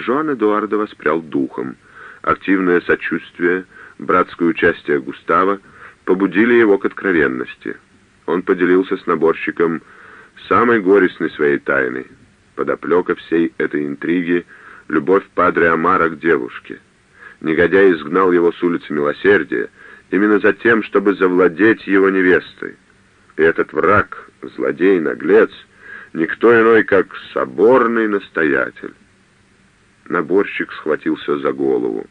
Жоан Эдуардо воспрял духом. Активное сочувствие, братское участие Густава побудили его к откровенности. Он поделился с наборщиком самой горестной своей тайной. Подоплека всей этой интриги — любовь Падре Амара к девушке. Негодяй изгнал его с улицы Милосердия именно за тем, чтобы завладеть его невестой. И этот враг, злодей, наглец, никто иной, как соборный настоятель. Наборщик схватился за голову.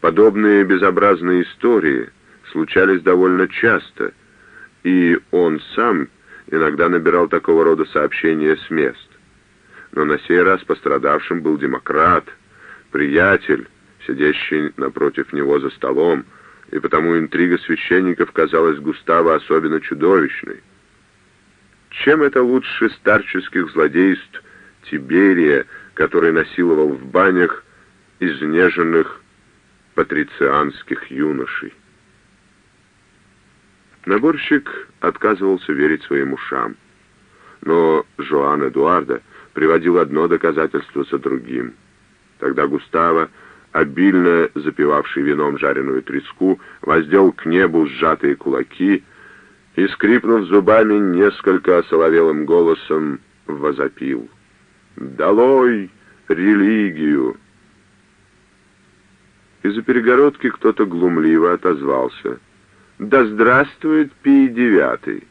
Подобные безобразные истории случались довольно часто, и он сам иногда набирал такого рода сообщения с мест. Но на сей раз пострадавшим был демократ, приятель, сидящий напротив него за столом, и потому интрига священников казалась Густаво особенно чудовищной. Чем это лучше старческих злодейств Тиберия, который насиловал в банях изнеженных патрицианских юношей? Наборщик отказывался верить своим ушам. Но Жоан Эдуарда приводил одно доказательство за другим. Тогда Густаво обильно запивавший вином жареную треску, воздел к небу сжатые кулаки и, скрипнув зубами, несколько осоловелым голосом возопил. «Долой религию!» Из-за перегородки кто-то глумливо отозвался. «Да здравствует Пий девятый!»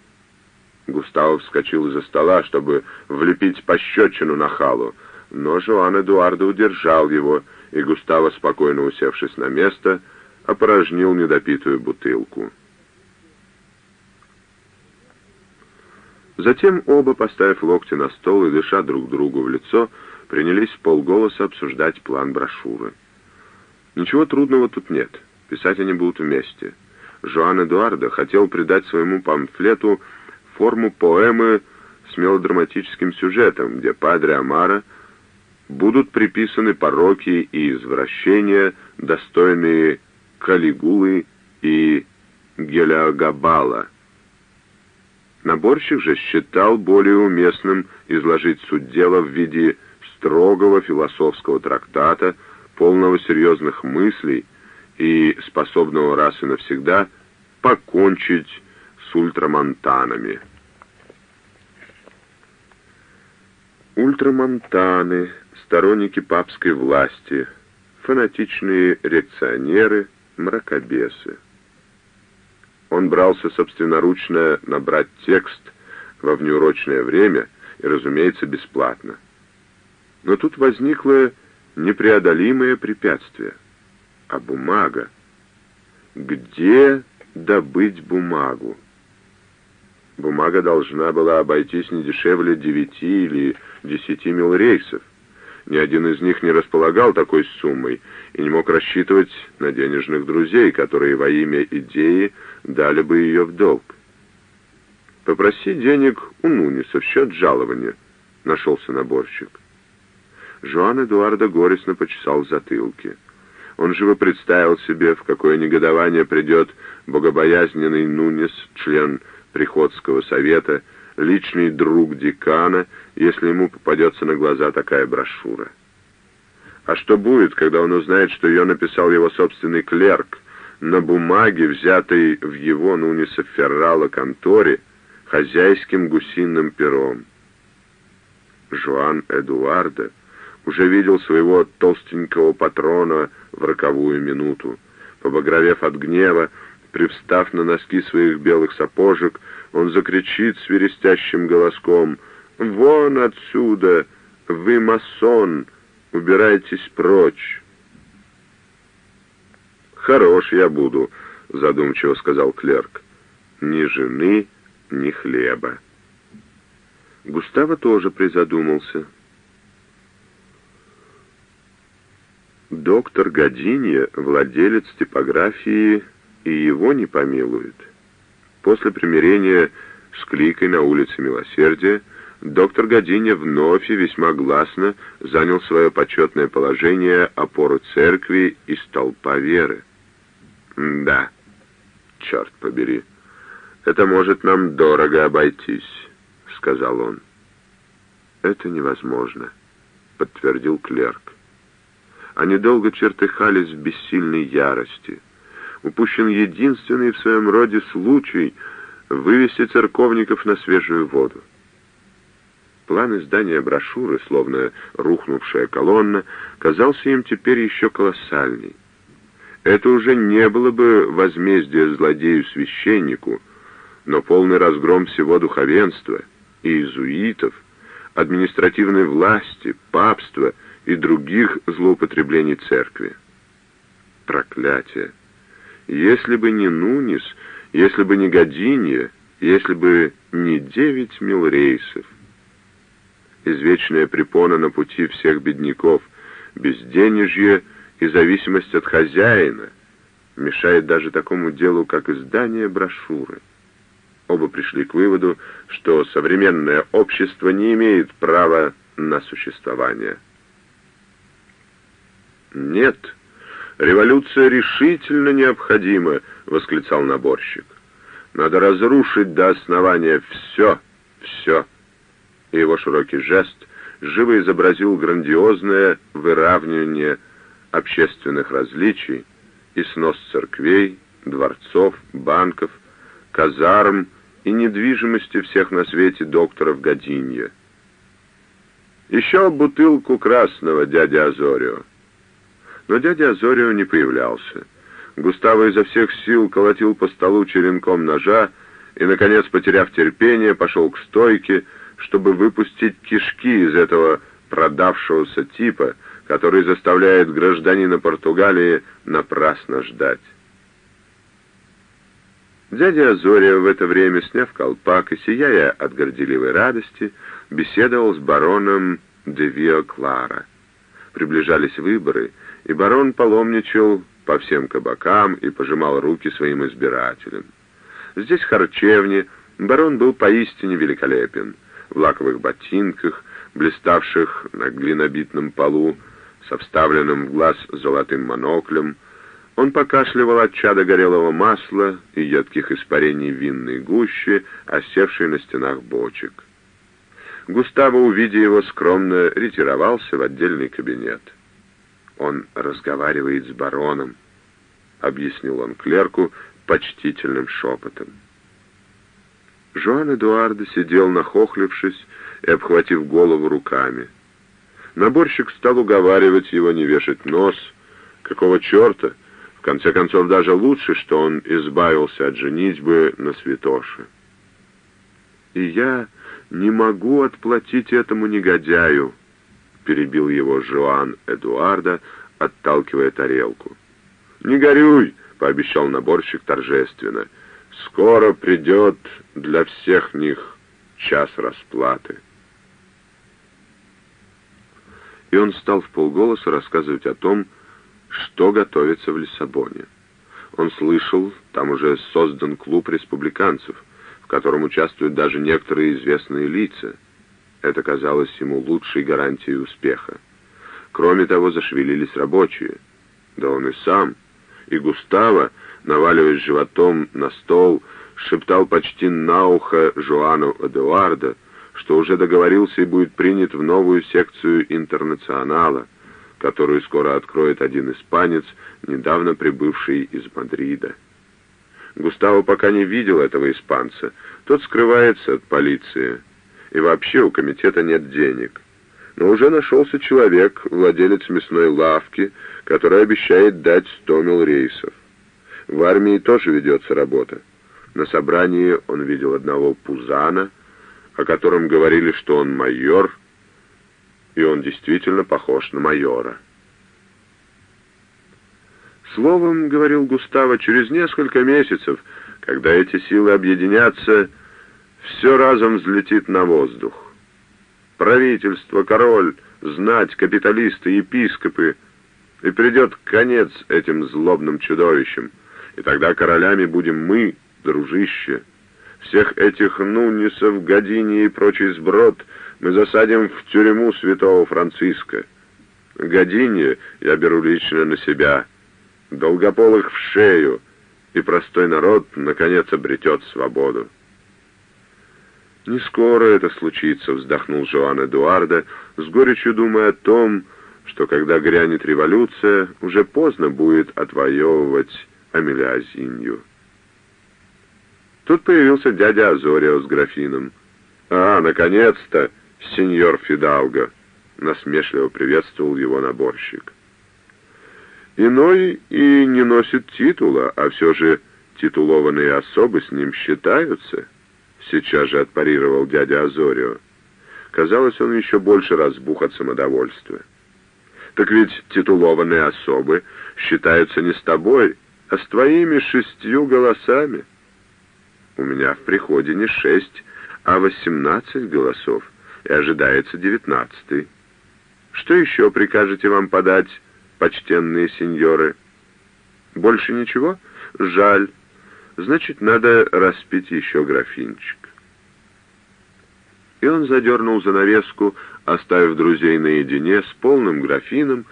Густав вскочил из-за стола, чтобы влепить пощечину на халу, но Жоан Эдуардо удержал его, и Густаво, спокойно усевшись на место, опорожнил недопитую бутылку. Затем оба, поставив локти на стол и дыша друг другу в лицо, принялись в полголоса обсуждать план брошюры. Ничего трудного тут нет, писать они будут вместе. Жоан Эдуардо хотел придать своему памфлету форму поэмы с мелодраматическим сюжетом, где Падре Амара — будут приписаны пороки и извращения, достойные Калигулы и Гелиогабала. Наборщик же считал более уместным изложить суть дела в виде строгого философского трактата, полного серьезных мыслей и способного раз и навсегда покончить с ультрамонтанами. Ультрамонтаны — сторонники папской власти, фанатичные реакционеры, мракобесы. Он брался собственноручно набрать текст во внеурочное время и, разумеется, бесплатно. Но тут возникло непреодолимое препятствие. А бумага? Где добыть бумагу? Бумага должна была обойтись не дешевле девяти или десяти мил рейсов. Ни один из них не располагал такой суммой и не мог рассчитывать на денежных друзей, которые во имя идеи дали бы ее в долг. «Попроси денег у Нуниса в счет жалования», — нашелся наборщик. Жуан Эдуарда горестно почесал в затылке. Он живо представил себе, в какое негодование придет богобоязненный Нунис, член Приходского совета, личный друг декана, если ему попадется на глаза такая брошюра. А что будет, когда он узнает, что ее написал его собственный клерк на бумаге, взятой в его Нуниса Феррала конторе, хозяйским гусиным пером? Жуан Эдуарда уже видел своего толстенького патрона в роковую минуту. Побагровев от гнева, привстав на носки своих белых сапожек, он закричит свирестящим голоском «Вон отсюда! Вы масон! Убирайтесь прочь!» «Хорош я буду», — задумчиво сказал клерк. «Ни жены, ни хлеба». Густаво тоже призадумался. Доктор Годинье, владелец типографии, и его не помилует. После примирения с кликой на улице Милосердия доктор Годиня вновь и весьма гласно занял свое почетное положение опору церкви и столпа веры. «Да, черт побери, это может нам дорого обойтись», — сказал он. «Это невозможно», — подтвердил клерк. Они долго чертыхались в бессильной ярости. Упущен единственный в своем роде случай вывести церковников на свежую воду. План издания брошюры, словно рухнувшая колонна, казался им теперь еще колоссальней. Это уже не было бы возмездие злодею-священнику, но полный разгром всего духовенства, иезуитов, административной власти, папства и других злоупотреблений церкви. Проклятие! Если бы не Нунис, если бы не Годинья, если бы не девять мил рейсов. Извечная препона на пути всех бедняков, безденежье и зависимость от хозяина мешает даже такому делу, как издание брошюры. Оба пришли к выводу, что современное общество не имеет права на существование. «Нет, революция решительно необходима», — восклицал наборщик. «Надо разрушить до основания все, все». И его широкий жест живо изобразил грандиозное выравнивание общественных различий и снос церквей, дворцов, банков, казарм и недвижимости всех на свете докторов Годинья. Еще бутылку красного дядя Азорио. Но дядя Азорио не появлялся. Густаво изо всех сил колотил по столу черенком ножа и, наконец, потеряв терпение, пошел к стойке, чтобы выпустить кишки из этого продавшегося типа, который заставляет гражданина Португалии напрасно ждать. Дядя Азория в это время, сняв колпак и сияя от горделивой радости, беседовал с бароном де Вио Клара. Приближались выборы, и барон паломничал по всем кабакам и пожимал руки своим избирателям. Здесь, в харчевне, барон был поистине великолепен. В лаковых ботинках, блиставших на глинобитном полу, со вставленным в глаз золотым моноклем, он покашливал от чада горелого масла и едких испарений винной гущи, осевшей на стенах бочек. Густаво, увидя его, скромно ретировался в отдельный кабинет. «Он разговаривает с бароном», — объяснил он клерку почтительным шепотом. Жоан Эдуардо сидел, нахохлившись и обхватив голову руками. Наборщик стал уговаривать его не вешать нос. Какого черта? В конце концов, даже лучше, что он избавился от женитьбы на святоше. «И я не могу отплатить этому негодяю», — перебил его Жоан Эдуарда, отталкивая тарелку. «Не горюй», — пообещал наборщик торжественно. «Скоро придет для всех них час расплаты» и он стал в полголоса рассказывать о том, что готовится в Лиссабоне. Он слышал, там уже создан клуб республиканцев, в котором участвуют даже некоторые известные лица. Это казалось ему лучшей гарантией успеха. Кроме того, зашевелились рабочие. Да он и сам, и Густаво, наваливаясь животом на стол, шептал почти на ухо Жуану Эдуарда, что уже договорился и будет принят в новую секцию интернационала, которую скоро откроет один испанец, недавно прибывший из Мадрида. Густаво пока не видел этого испанца. Тот скрывается от полиции. И вообще у комитета нет денег. Но уже нашелся человек, владелец мясной лавки, который обещает дать 100 мил рейсов. В армии тоже ведется работа. На собрании он видел одного пузана — о котором говорили, что он майор, и он действительно похож на майора. Словом, говорил Густаво, через несколько месяцев, когда эти силы объединятся, все разом взлетит на воздух. Правительство, король, знать, капиталисты, епископы, и придет конец этим злобным чудовищам, и тогда королями будем мы, дружище, всех этих Нунисов, Години и прочий сброд мы засадим в тюрьму святого Франциска. Години я беру лично на себя, долгополых в шею, и простой народ, наконец, обретет свободу. «Не скоро это случится», — вздохнул Жоан Эдуарда, с горечью думая о том, что когда грянет революция, уже поздно будет отвоевывать Амелиазинью. Тут появился дядя Азорио с графином. «А, наконец-то, сеньор Фидалго!» — насмешливо приветствовал его наборщик. «Иной и не носит титула, а все же титулованные особы с ним считаются», — сейчас же отпарировал дядя Азорио. Казалось, он еще больше разбух от самодовольства. «Так ведь титулованные особы считаются не с тобой, а с твоими шестью голосами». У меня в приходе не шесть, а восемнадцать голосов, и ожидается девятнадцатый. Что еще прикажете вам подать, почтенные сеньоры? Больше ничего? Жаль. Значит, надо распить еще графинчик. И он задернул занавеску, оставив друзей наедине с полным графином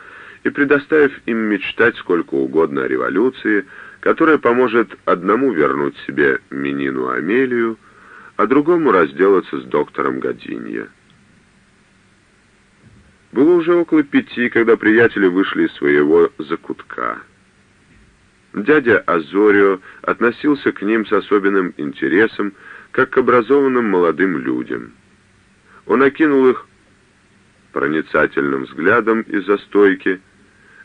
и предоставив им мечтать сколько угодно о революции, которая поможет одному вернуть себе Минину Амелию, а другому разделаться с доктором Годинья. Было уже около пяти, когда приятели вышли из своего закутка. Дядя Азорио относился к ним с особенным интересом, как к образованным молодым людям. Он окинул их проницательным взглядом из-за стойки,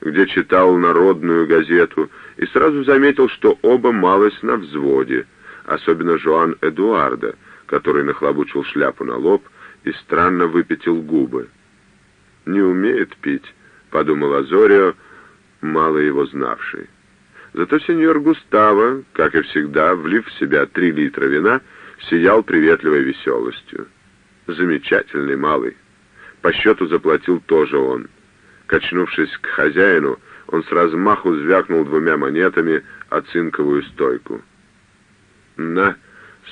где читал народную газету, и сразу заметил, что оба малость на взводе, особенно Жоан Эдуарда, который нахлобучил шляпу на лоб и странно выпятил губы. «Не умеет пить», — подумал Азорио, мало его знавший. Зато сеньор Густаво, как и всегда, влив в себя три литра вина, сиял приветливой веселостью. Замечательный малый. По счету заплатил тоже он. Качнувшись к хозяину, он с размаху звякнул двумя монетами о цинковую стойку. «На,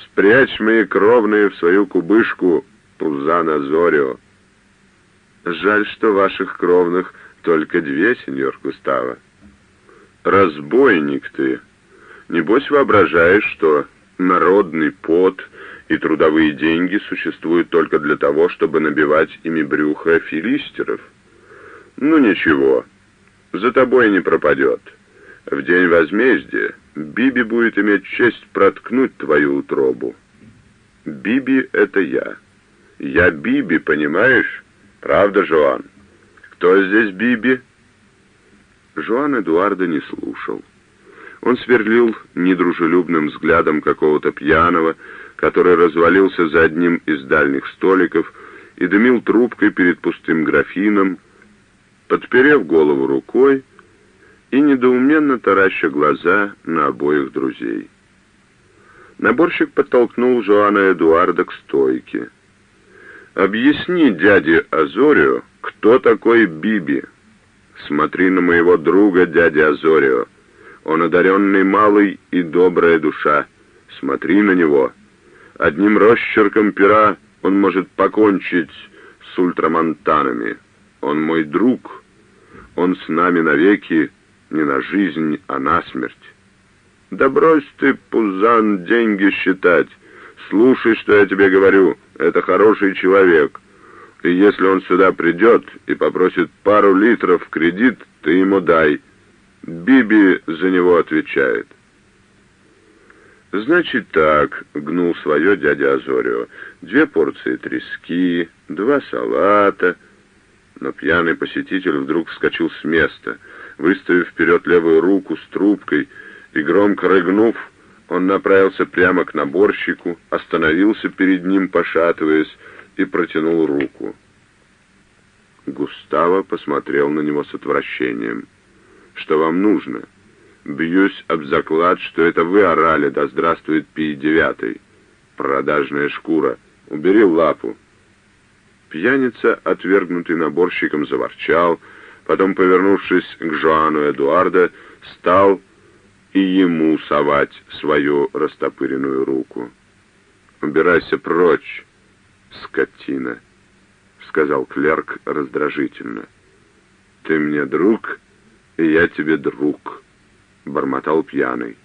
спрячь мои кровные в свою кубышку, Пузана Зорио!» «Жаль, что ваших кровных только две, сеньор Густаво». «Разбойник ты! Небось воображаешь, что народный пот и трудовые деньги существуют только для того, чтобы набивать ими брюхо филистеров?» «Ну ничего, за тобой не пропадет. В день возмездия Биби будет иметь честь проткнуть твою утробу. Биби — это я. Я Биби, понимаешь? Правда, Жоан? Кто здесь Биби?» Жоан Эдуарда не слушал. Он сверлил недружелюбным взглядом какого-то пьяного, который развалился за одним из дальних столиков и дымил трубкой перед пустым графином, подперев голову рукой и недоуменно тараща глаза на обоих друзей. Наборщик подтолкнул Жоана Эдуарда к стойке. «Объясни дяде Азорио, кто такой Биби. Смотри на моего друга, дядя Азорио. Он одаренный малый и добрая душа. Смотри на него. Одним росчерком пера он может покончить с ультрамонтанами». Он мой друг. Он с нами навеки, не на жизнь, а на смерть. Да брось ты, Пузан, деньги считать. Слушай, что я тебе говорю. Это хороший человек. И если он сюда придет и попросит пару литров в кредит, ты ему дай. Биби за него отвечает. «Значит так», — гнул свое дядя Азорио, — «две порции трески, два салата, но пьяный посетитель вдруг вскочил с места. Выставив вперед левую руку с трубкой и громко рыгнув, он направился прямо к наборщику, остановился перед ним, пошатываясь, и протянул руку. Густаво посмотрел на него с отвращением. «Что вам нужно?» «Бьюсь об заклад, что это вы орали, да здравствует Пий девятый. Продажная шкура. Убери лапу». Пьяница, отвергнутый наборщиком, заворчал, потом, повернувшись к Жоану Эдуарда, стал и ему совать свою растопыренную руку. «Убирайся прочь, скотина», — сказал клерк раздражительно. «Ты мне друг, и я тебе друг», — бормотал пьяный.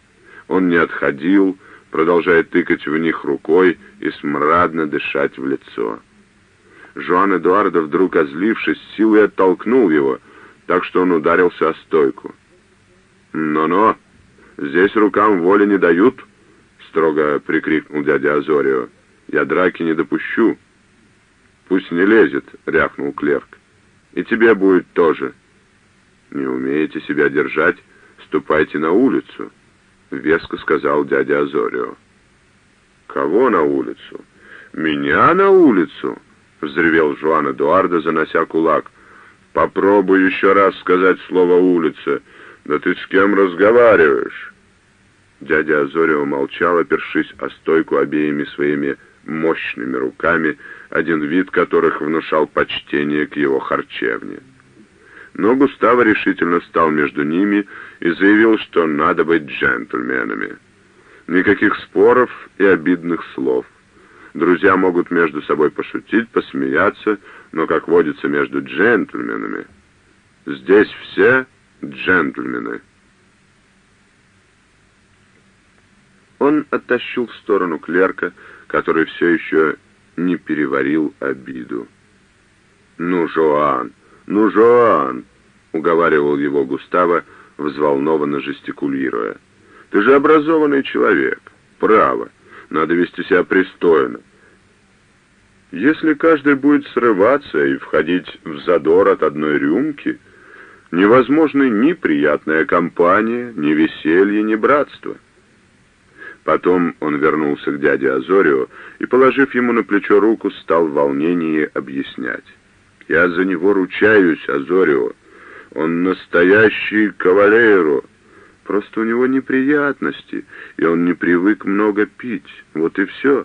Он не отходил, продолжая тыкать в них рукой и смрадно дышать в лицо. Жуан Эдуардо, вдруг озлившись, силой оттолкнул его, так что он ударился о стойку. «Но-но, здесь рукам воли не дают», — строго прикрикнул дядя Азорио. «Я драки не допущу». «Пусть не лезет», — рявкнул клерк. «И тебе будет тоже». «Не умеете себя держать, ступайте на улицу», — веско сказал дядя Азорио. «Кого на улицу?» «Меня на улицу!» — взревел Жуан Эдуардо, занося кулак. «Попробуй еще раз сказать слово «улица». Да ты с кем разговариваешь?» Дядя Азорио молчал, опершись о стойку обеими своими мощными руками, один вид которых внушал почтение к его харчевне. Но Густаво решительно стал между ними и заявил, что надо быть джентльменами. Никаких споров и обидных слов. Друзья могут между собой пошутить, посмеяться, но, как водится между джентльменами, здесь все джентльмены. Он оттащил в сторону клерка, который все еще не переварил обиду. «Ну, Жоан, ну, Жоан!» — уговаривал его Густаво, взволнованно жестикулируя. «Ты же образованный человек. Право. Надо вести себя пристойно. Если каждый будет срываться и входить в задор от одной рюмки, невозможны ни приятная компания, ни веселье, ни братство». Потом он вернулся к дяде Азорио и, положив ему на плечо руку, стал в волнении объяснять. «Я за него ручаюсь, Азорио. Он настоящий кавалеро. Просто у него неприятности, и он не привык много пить. Вот и все.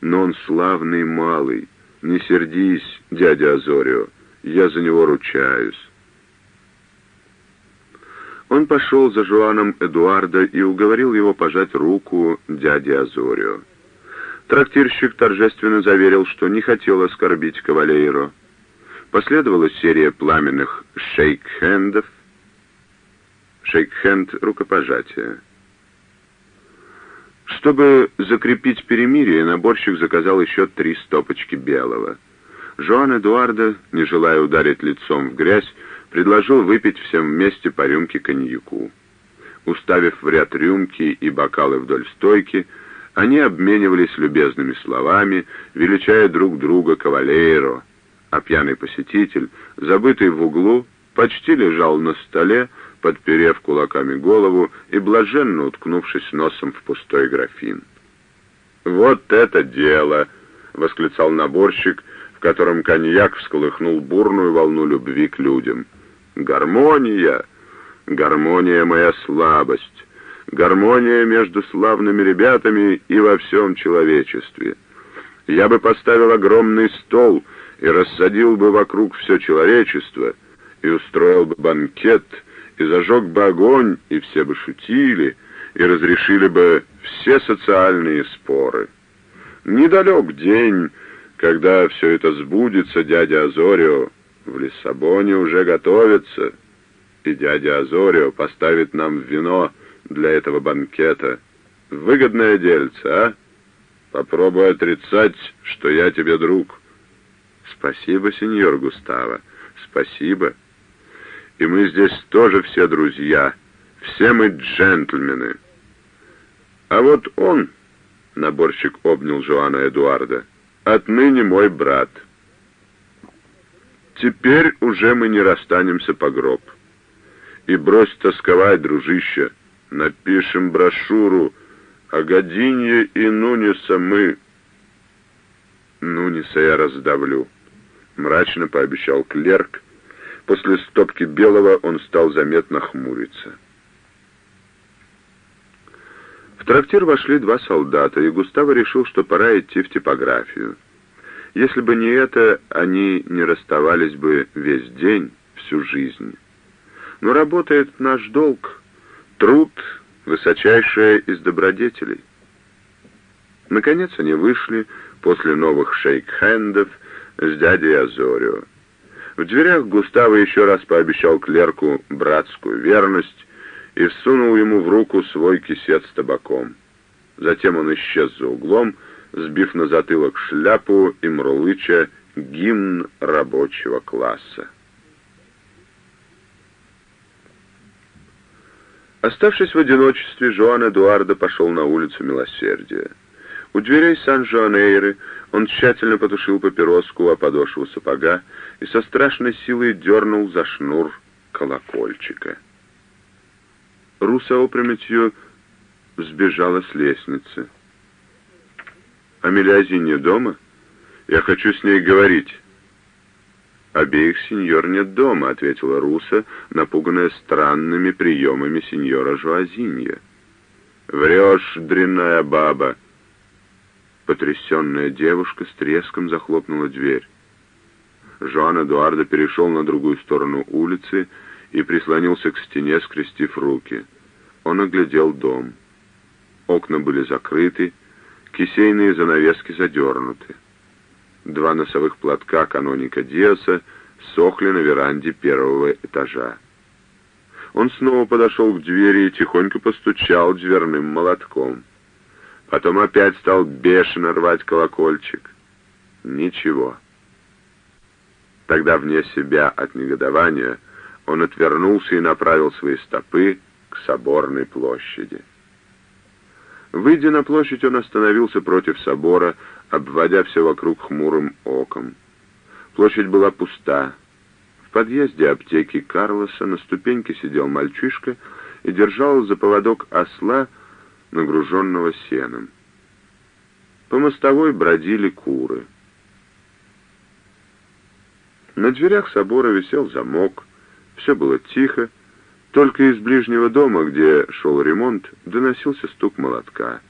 Но он славный малый. Не сердись, дядя Азорио. Я за него ручаюсь». Он пошел за Жуаном Эдуардо и уговорил его пожать руку дяде Азорио. Трактирщик торжественно заверил, что не хотел оскорбить кавалейро. Последовала серия пламенных шейк-хендов. Шейк-хенд — рукопожатие. Чтобы закрепить перемирие, наборщик заказал еще три стопочки белого. Жуан Эдуардо, не желая ударить лицом в грязь, предложил выпить всем вместе по рюмке коньяку. Уставив в ряд рюмки и бокалы вдоль стойки, они обменивались любезными словами, величая друг друга кавалейро, а пьяный посетитель, забытый в углу, почти лежал на столе, подперев кулаками голову и блаженно уткнувшись носом в пустой графин. «Вот это дело!» — восклицал наборщик, в котором коньяк всколыхнул бурную волну любви к людям — Гармония, гармония моя слабость, гармония между славными ребятами и во всем человечестве. Я бы поставил огромный стол и рассадил бы вокруг все человечество, и устроил бы банкет, и зажег бы огонь, и все бы шутили, и разрешили бы все социальные споры. Недалек день, когда все это сбудется, дядя Азорио, в Лиссабоне уже готовится, и дядя Азорио поставит нам вино для этого банкета. Выгодное дельце, а? Попробуй отрицать, что я тебе друг. Спасибо, сеньор Густаво, спасибо. И мы здесь тоже все друзья, все мы джентльмены. А вот он, наборщик обнял Жоана Эдуарда, отныне мой брат — Теперь уже мы не расстанемся по гроб. И брось тосковать, дружище, напишем брошюру о Годинье и Нуниса мы. Нуниса я раздавлю, мрачно пообещал клерк. После стопки белого он стал заметно хмуриться. В трактир вошли два солдата, и Густаво решил, что пора идти в типографию. Если бы не это, они не расставались бы весь день, всю жизнь. Но работает наш долг, труд — высочайшее из добродетелей. Наконец они вышли после новых шейк-хендов с дядей Азорио. В дверях Густаво еще раз пообещал клерку братскую верность и всунул ему в руку свой кисет с табаком. Затем он исчез за углом, сбив на затылок шляпу и мурлыча гимн рабочего класса. Оставшись в одиночестве, Жоан Эдуардо пошел на улицу Милосердия. У дверей Сан-Жоанейры он тщательно потушил папироску о подошву сапога и со страшной силой дернул за шнур колокольчика. Руса опрометью сбежала с лестницы. «Амелиази не дома? Я хочу с ней говорить». «Обеих сеньор нет дома», — ответила Руса, напуганная странными приемами сеньора Жуазинья. «Врешь, дрянная баба!» Потрясенная девушка с треском захлопнула дверь. Жоан Эдуардо перешел на другую сторону улицы и прислонился к стене, скрестив руки. Он оглядел дом. Окна были закрыты, кисейные занавески задернуты. Два носовых платка каноника Диаса сохли на веранде первого этажа. Он снова подошел к двери и тихонько постучал дверным молотком. Потом опять стал бешено рвать колокольчик. Ничего. Тогда вне себя от негодования он отвернулся и направил свои стопы к соборной площади. Выйдя на площадь, он остановился против собора, обводя все вокруг хмурым оком. Площадь была пуста. В подъезде аптеки Карлоса на ступеньке сидел мальчишка и держал за поводок осла, нагруженного сеном. По мостовой бродили куры. На дверях собора висел замок, все было тихо, только из ближнего дома, где шел ремонт, доносился стук молотка.